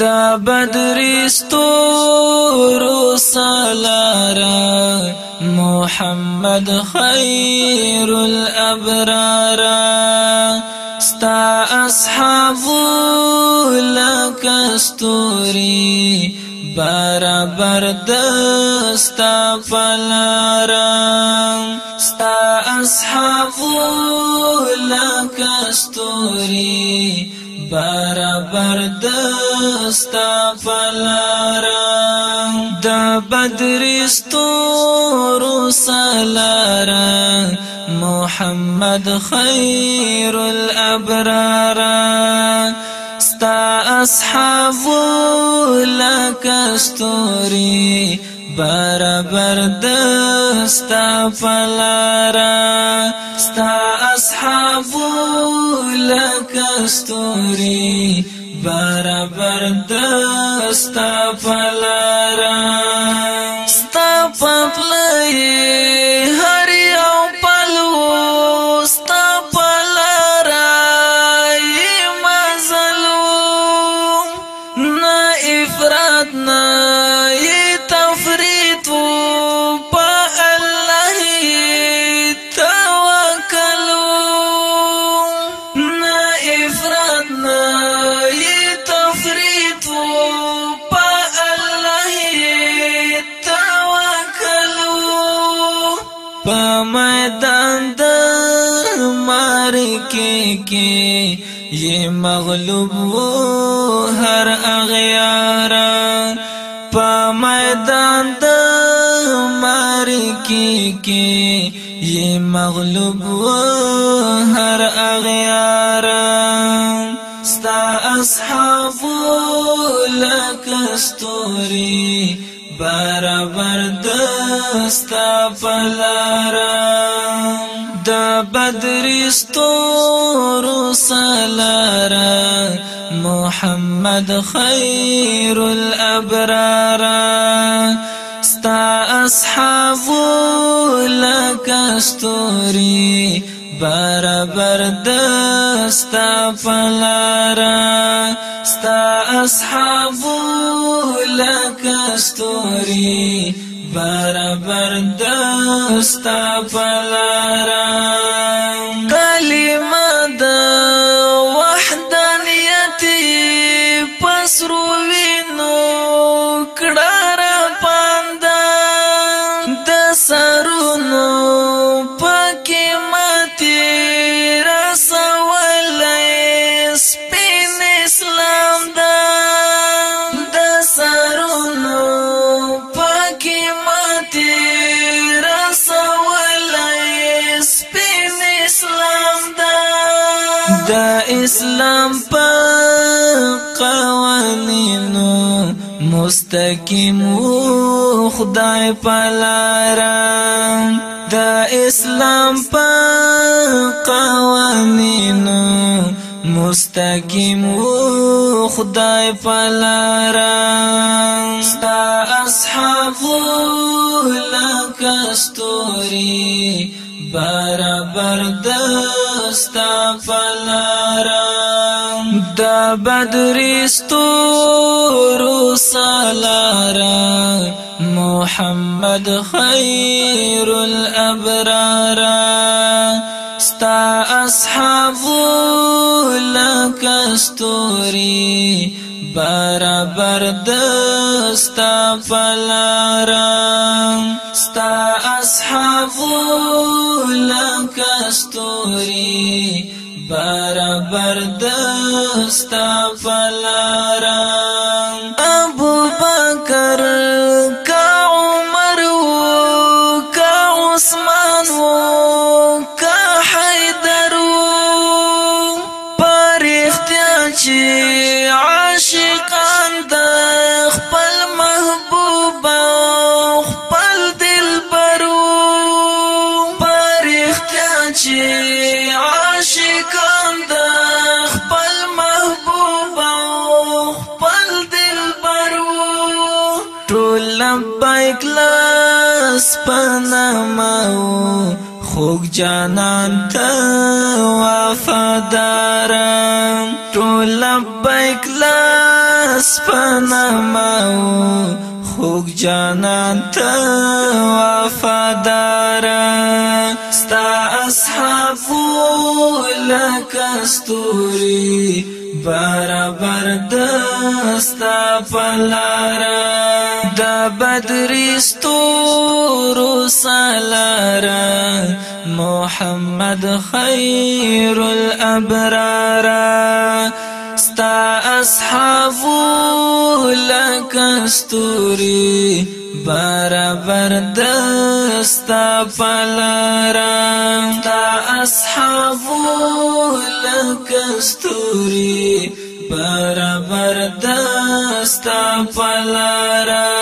د بدر ستورو سالارا محمد خير الابرار ستا اصحاب لك استوري برابر دستا اصحاب لك استوري برابر دستا فلارا دا بدر استور سلارا محمد خير الابرار ستا اصحاب لك استوري برا دستا ستا پلارا ستا اصحابو لکستوری با میدان د مار کې کې یہ مغلوب وو هر اغیار په میدان د مار کې کې یہ مغلوب وو هر اغیار ستا اصحاب لکستوري برابر ستا پلارا د بدر ستور سلارا محمد خير الابرار ستا اصحاب لك استوري برابر دستا پلارا ستا اصحاب لك استوري مصطفی د اسلام په قوانینو مستقیم خدای پلارم د اسلام په قوانینو مستقیم خدای پلارم ستا اصحاب لکستوري برابر دستا فلارا دا بدر ستورو سالارا محمد خير الابرار ستا اصحاب لك ستوري برابر دستا فلارا ستا پلارا پنماو خوږ جانان ته وفادارم ټول بیک لاس پنماو خوږ جانان ته وفادارم ستا اصحاب لکستوري برابر دستا پلارا دا بدری ستورو سالارا محمد خیر الابرارا ستا اصحابو لکستوری برابر دستا پلارا ستا اصحابو لکستوری زبردست پلارا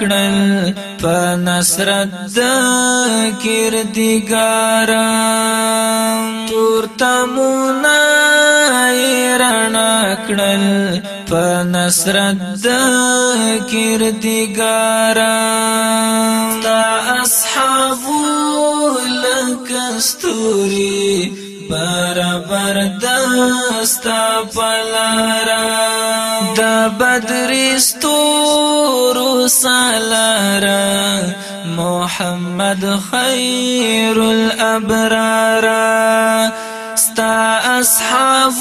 کړل په نصرت د کردګار تور تمونه رڼا کړل په نصرت د کردګار تا اصحاب لکستوري برابر دستا پلارا د بدرستو سالارا محمد خير الأبرارا ستا اصحاب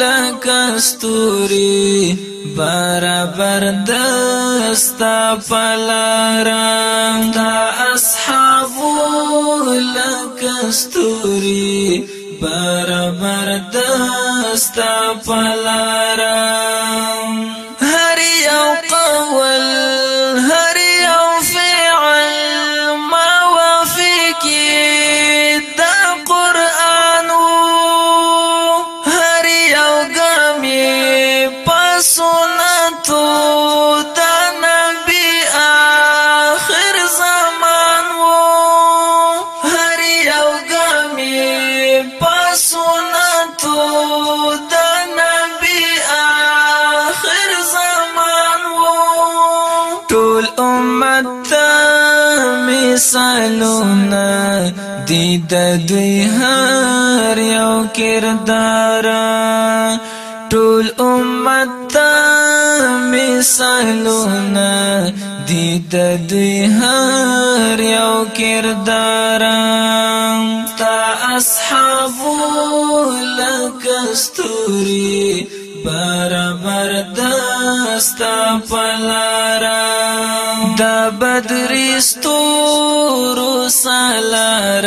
لك استوري برد ستا پلارا ستا اصحاب لك استوري برد ستا پلارا د دوی هر یو کردار ټول امت مثالونه دي د دوی هر یو کردار تا اصحاب لکستوري برابر دستا پلار د بدر ستور سالار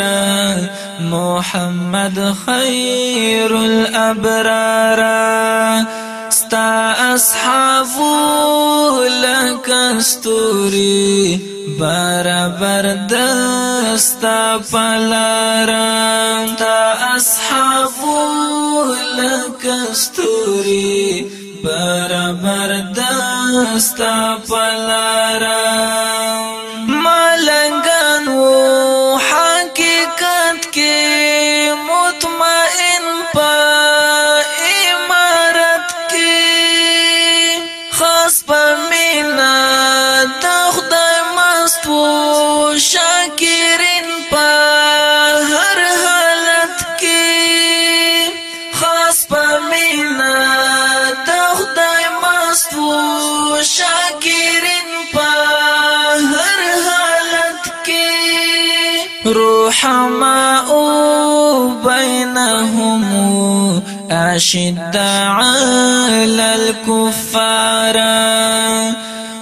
محمد خير الابرار ستا اصحاب لك استوري برابر دستا پلارا تا اصحاب لك استوري برابر دستا پلارا رحماء بينهم أشد على الكفار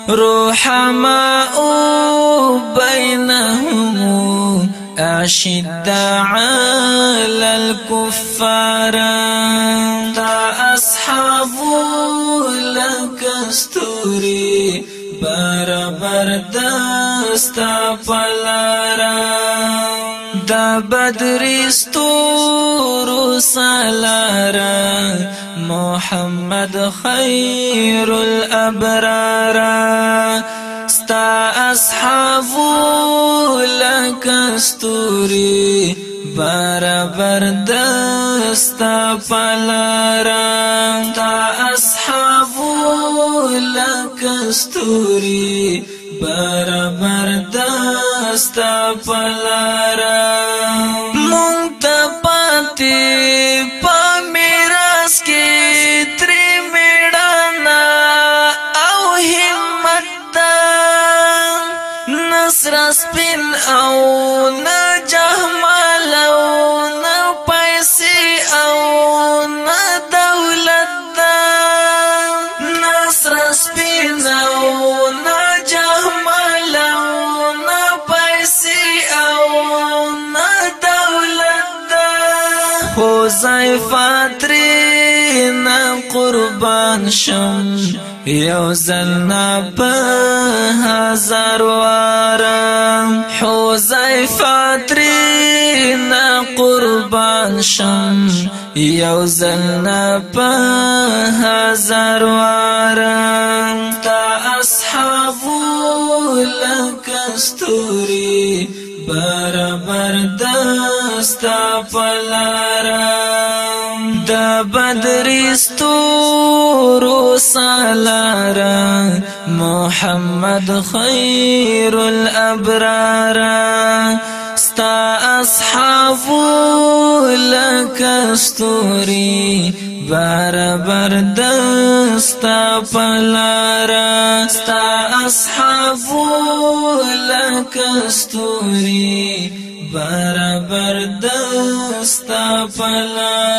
رحماء بينهم أشد على الكفار أصحاب لك استوري برابر دستا پلارا د بدرستور سالارا محمد خير الابرار ستا اصحاب لك استوري برابر دستا فلارا تا اصحاب لك استوري بارا دستا ستا پلارا مونږ ته پاتې پریشان شم یو زلنا په هزار وارم حوزیفه ترینا قربان شم یو زلنا په هزار وارم تا اصحابو لکستوري برابر دستا پلارم بدر استور سالارا محمد خير الابرار ستا اصحاب لك استوري بار بار دستا پلارا ستا اصحاب لك استوري بار بار دستا پلارا